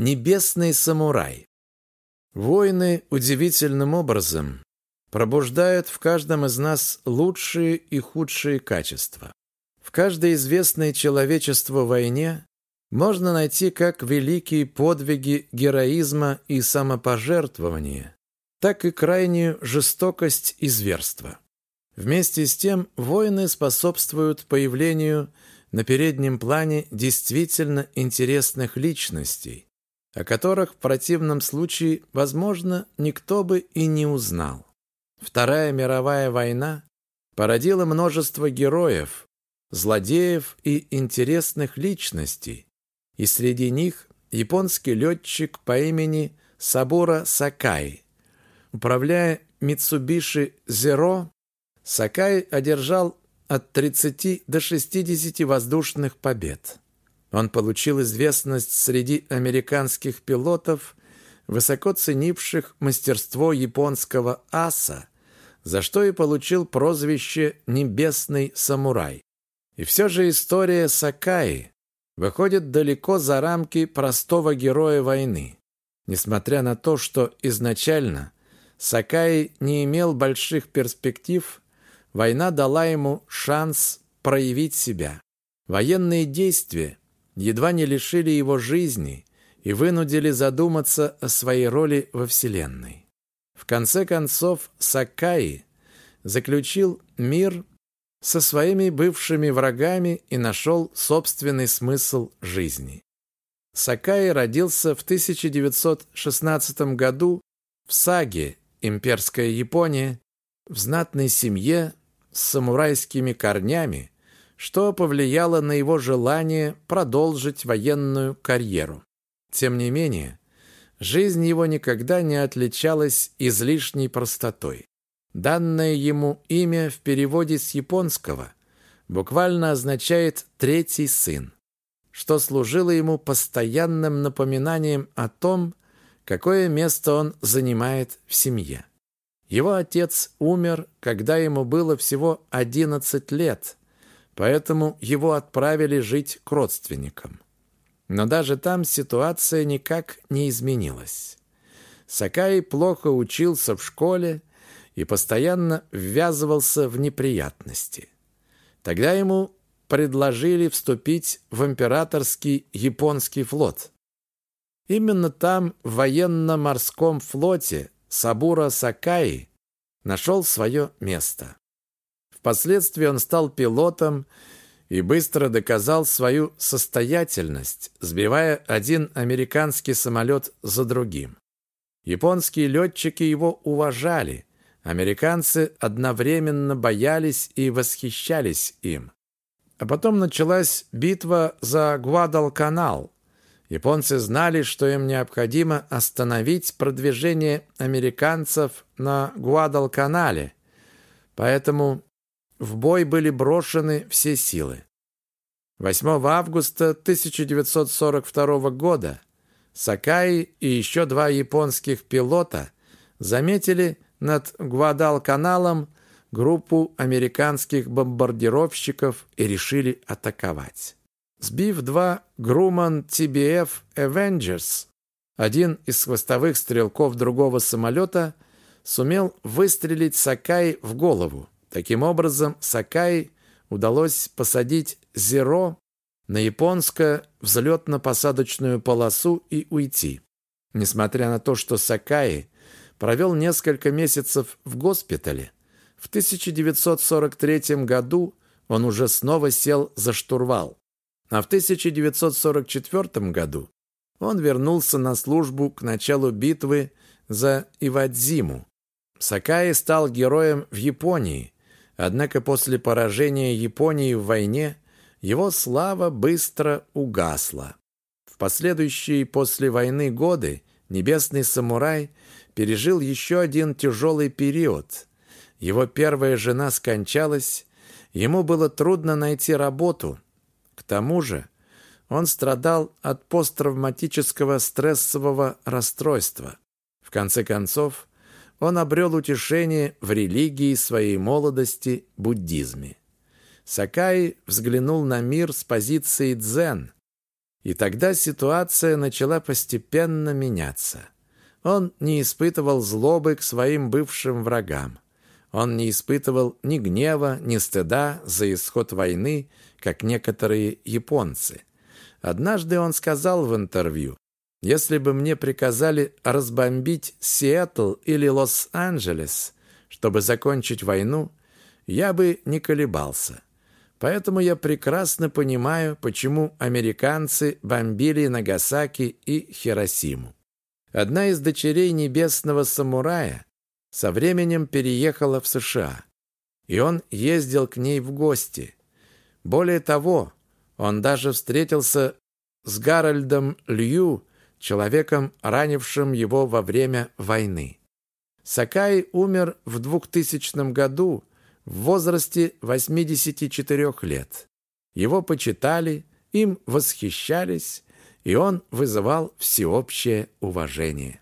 Небесный самурай. Войны удивительным образом пробуждают в каждом из нас лучшие и худшие качества. В каждой известной человечеству войне можно найти как великие подвиги героизма и самопожертвования, так и крайнюю жестокость и зверство. Вместе с тем войны способствуют появлению на переднем плане действительно интересных личностей, о которых в противном случае, возможно, никто бы и не узнал. Вторая мировая война породила множество героев, злодеев и интересных личностей, и среди них японский летчик по имени Сабура Сакай. Управляя Mitsubishi Zero, Сакай одержал от 30 до 60 воздушных побед. Он получил известность среди американских пилотов, высоко ценивших мастерство японского аса, за что и получил прозвище «Небесный самурай». И все же история Сакаи выходит далеко за рамки простого героя войны. Несмотря на то, что изначально Сакаи не имел больших перспектив, война дала ему шанс проявить себя. Военные действия едва не лишили его жизни и вынудили задуматься о своей роли во Вселенной. В конце концов, Сакаи заключил мир со своими бывшими врагами и нашел собственный смысл жизни. Сакаи родился в 1916 году в Саге, имперская Япония, в знатной семье с самурайскими корнями, что повлияло на его желание продолжить военную карьеру. Тем не менее, жизнь его никогда не отличалась излишней простотой. Данное ему имя в переводе с японского буквально означает «третий сын», что служило ему постоянным напоминанием о том, какое место он занимает в семье. Его отец умер, когда ему было всего 11 лет, поэтому его отправили жить к родственникам. Но даже там ситуация никак не изменилась. Сакаи плохо учился в школе и постоянно ввязывался в неприятности. Тогда ему предложили вступить в императорский японский флот. Именно там, в военно-морском флоте, Сабура Сакаи нашел свое место. Впоследствии он стал пилотом и быстро доказал свою состоятельность, сбивая один американский самолет за другим. Японские летчики его уважали, американцы одновременно боялись и восхищались им. А потом началась битва за Гвадалканал. Японцы знали, что им необходимо остановить продвижение американцев на Гвадалканале, поэтому в бой были брошены все силы. 8 августа 1942 года Сакаи и еще два японских пилота заметили над Гвадалканалом группу американских бомбардировщиков и решили атаковать. Сбив два Груман TBF Avengers, один из хвостовых стрелков другого самолета сумел выстрелить Сакаи в голову. Таким образом, Сакай удалось посадить «Зеро» на японское взлетно-посадочную полосу и уйти. Несмотря на то, что Сакаи провел несколько месяцев в госпитале, в 1943 году он уже снова сел за штурвал. А в 1944 году он вернулся на службу к началу битвы за Ивадзиму. Сакаи стал героем в Японии – Однако после поражения Японии в войне его слава быстро угасла. В последующие после войны годы небесный самурай пережил еще один тяжелый период. Его первая жена скончалась, ему было трудно найти работу. К тому же он страдал от посттравматического стрессового расстройства. В конце концов, он обрел утешение в религии своей молодости – буддизме. Сакаи взглянул на мир с позиции дзен. И тогда ситуация начала постепенно меняться. Он не испытывал злобы к своим бывшим врагам. Он не испытывал ни гнева, ни стыда за исход войны, как некоторые японцы. Однажды он сказал в интервью, «Если бы мне приказали разбомбить Сиэтл или Лос-Анджелес, чтобы закончить войну, я бы не колебался. Поэтому я прекрасно понимаю, почему американцы бомбили Нагасаки и Хиросиму. Одна из дочерей небесного самурая со временем переехала в США, и он ездил к ней в гости. Более того, он даже встретился с Гарольдом Лью, человеком, ранившим его во время войны. Сакай умер в 2000 году в возрасте 84 лет. Его почитали, им восхищались, и он вызывал всеобщее уважение.